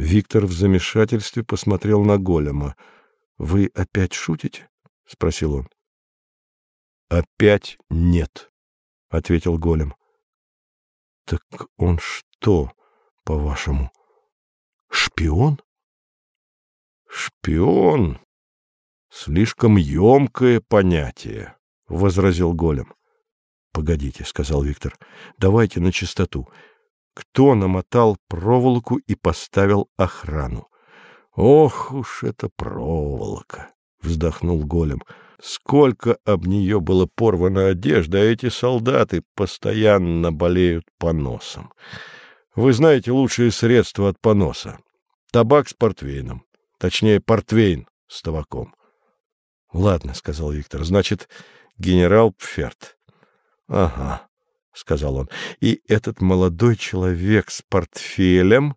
Виктор в замешательстве посмотрел на голема. — Вы опять шутите? — спросил он. — Опять нет, — ответил голем. — Так он что, по-вашему, шпион? — Шпион — слишком емкое понятие, — возразил голем. — Погодите, — сказал Виктор, — давайте на чистоту. Кто намотал проволоку и поставил охрану? — Ох уж эта проволока! — вздохнул голем. — Сколько об нее было порвано одежды, а эти солдаты постоянно болеют поносом. Вы знаете лучшие средства от поноса. Табак с портвейном. Точнее, портвейн с табаком. — Ладно, — сказал Виктор, — значит, генерал Пферт. — Ага, — сказал он, — и этот молодой человек с портфелем...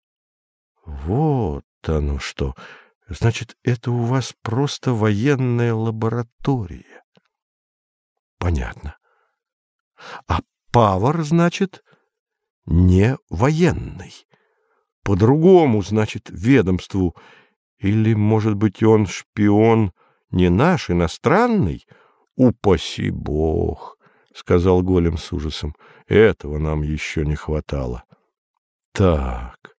— Вот оно что! Значит, это у вас просто военная лаборатория. — Понятно. — А Павар, значит, не военный. По-другому, значит, ведомству. Или, может быть, он шпион не наш, иностранный? Упаси бог! — сказал голем с ужасом. — Этого нам еще не хватало. — Так.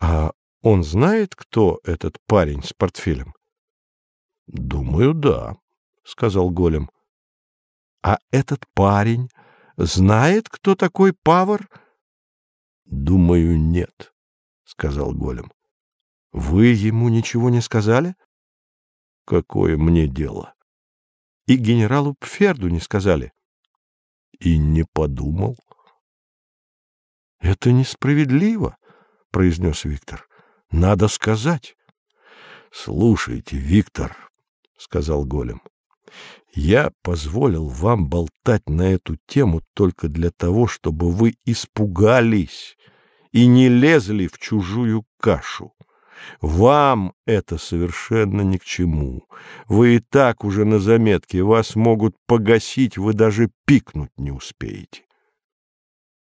А он знает, кто этот парень с портфелем? — Думаю, да, — сказал голем. — А этот парень знает, кто такой Павар? — Думаю, нет, — сказал голем. — Вы ему ничего не сказали? — Какое мне дело? — И генералу Пферду не сказали? И не подумал. — Это несправедливо, — произнес Виктор. — Надо сказать. — Слушайте, Виктор, — сказал Голем, — я позволил вам болтать на эту тему только для того, чтобы вы испугались и не лезли в чужую кашу. Вам это совершенно ни к чему. Вы и так уже на заметке, вас могут погасить, вы даже пикнуть не успеете.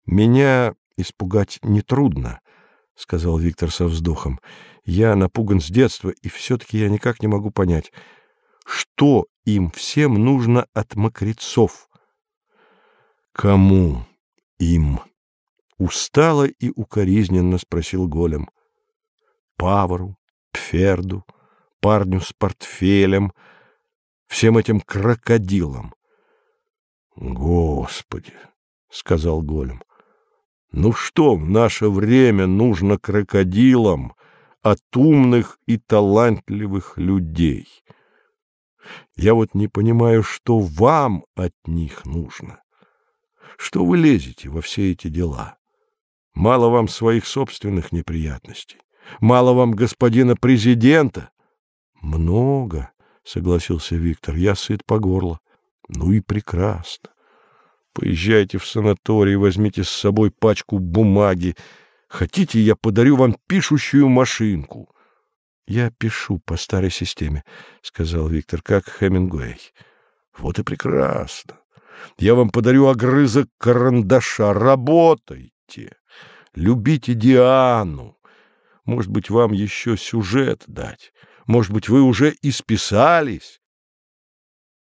Меня испугать нетрудно, — сказал Виктор со вздохом. Я напуган с детства, и все-таки я никак не могу понять, что им всем нужно от мокрецов. Кому им? Устало и укоризненно спросил голем. — Павару, Пферду, парню с портфелем, всем этим крокодилам. — Господи! — сказал Голем. — Ну что в наше время нужно крокодилам от умных и талантливых людей? Я вот не понимаю, что вам от них нужно. Что вы лезете во все эти дела? Мало вам своих собственных неприятностей. Мало вам господина президента? — Много, — согласился Виктор. — Я сыт по горло. — Ну и прекрасно. Поезжайте в санаторий, возьмите с собой пачку бумаги. Хотите, я подарю вам пишущую машинку? — Я пишу по старой системе, — сказал Виктор, — как Хемингуэй. — Вот и прекрасно. Я вам подарю огрызок карандаша. Работайте. Любите Диану. Может быть, вам еще сюжет дать? Может быть, вы уже исписались?